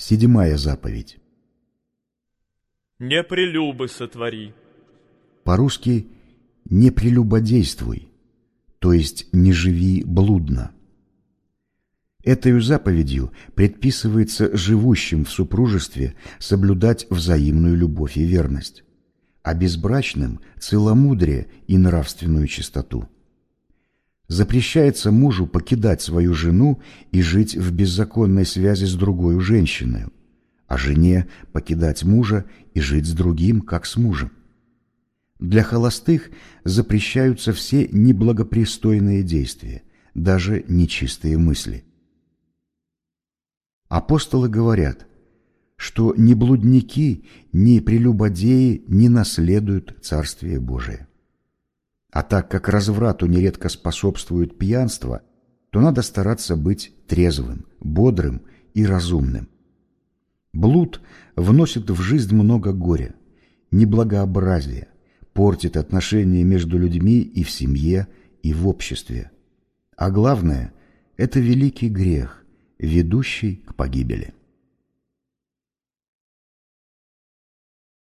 Седьмая заповедь. Не прелюбы сотвори. По-русски «не прелюбодействуй», то есть «не живи блудно». Этой заповедью предписывается живущим в супружестве соблюдать взаимную любовь и верность, а безбрачным – целомудрие и нравственную чистоту. Запрещается мужу покидать свою жену и жить в беззаконной связи с другой женщиной, а жене покидать мужа и жить с другим, как с мужем. Для холостых запрещаются все неблагопристойные действия, даже нечистые мысли. Апостолы говорят, что ни блудники, ни прелюбодеи не наследуют Царствие Божие. А так как разврату нередко способствует пьянство, то надо стараться быть трезвым, бодрым и разумным. Блуд вносит в жизнь много горя, неблагообразия, портит отношения между людьми и в семье, и в обществе. А главное – это великий грех, ведущий к погибели.